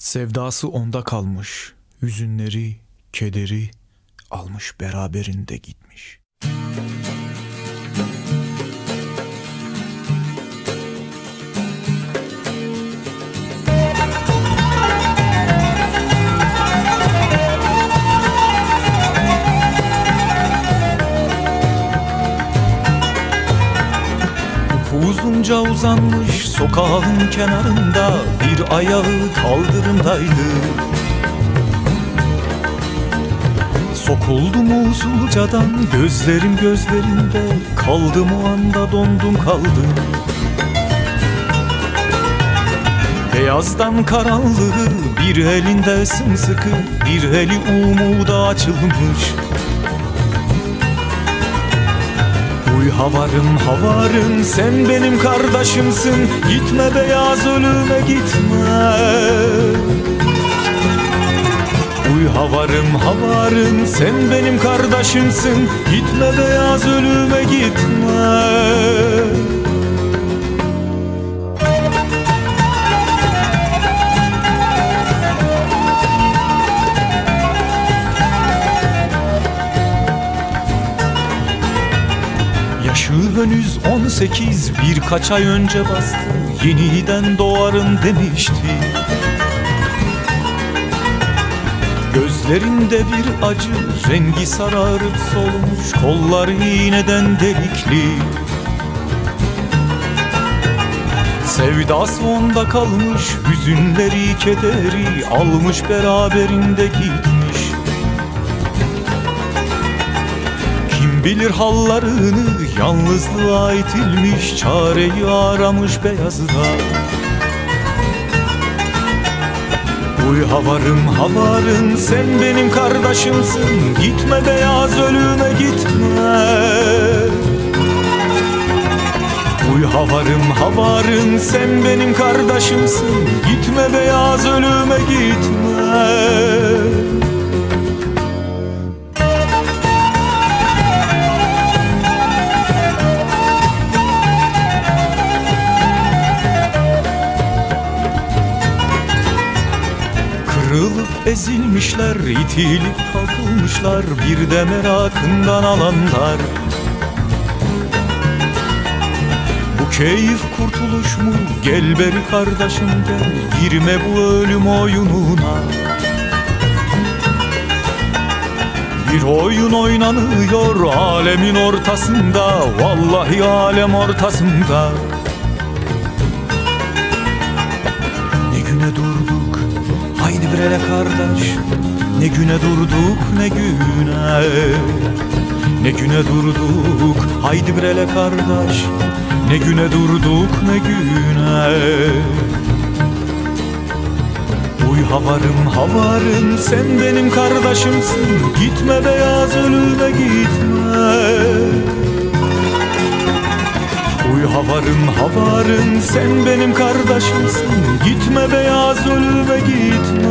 Sevdası onda kalmış, hüzünleri, kederi almış beraberinde gitmiş. Uzunca uzanmış sokağın kenarında Bir ayağı kaldırımdaydı. Sokuldum usulcadan gözlerim gözlerinde Kaldım o anda dondum kaldım. Beyazdan karanlığı bir elinde sımsıkı Bir eli umuda açılmış havarım havarım sen benim kardeşimsin. Gitme beyaz ölüme gitme. Uy havarım havarım sen benim kardeşimsin. Gitme beyaz ölüme gitme Henüz 18 birkaç ay önce bastı Yeniden doğarım demişti. Gözlerinde bir acı rengi sararıp solmuş Kolları iğneden delikli. Sevdası onda kalmış Hüzünleri kederi Almış beraberinde gitmiş Bilir hallarını Yalnızlığa itilmiş Çareyi aramış beyazda Uy havarım havarım sen benim kardeşimsin. Gitme beyaz ölüme gitme. Uy havarım havarım sen benim kardeşimsin. Gitme beyaz ölüme gitme Kırılıp ezilmişler, itilip kalkılmışlar Bir de merakından alanlar. Bu keyif kurtuluş mu? Gel beri kardeşim gel Girme bu ölüm oyununa. Bir oyun oynanıyor alemin ortasında Vallahi alem ortasında Ele kardeş Ne güne durduk ne güne. Ne güne durduk Haydi bir ele kardeş Ne güne durduk ne güne. Uy havarım havarım sen benim kardeşimsin Gitme beyaz ölüme gitme. Uy havarım havarım sen benim kardeşimsin Gitme beyaz ölüme gitme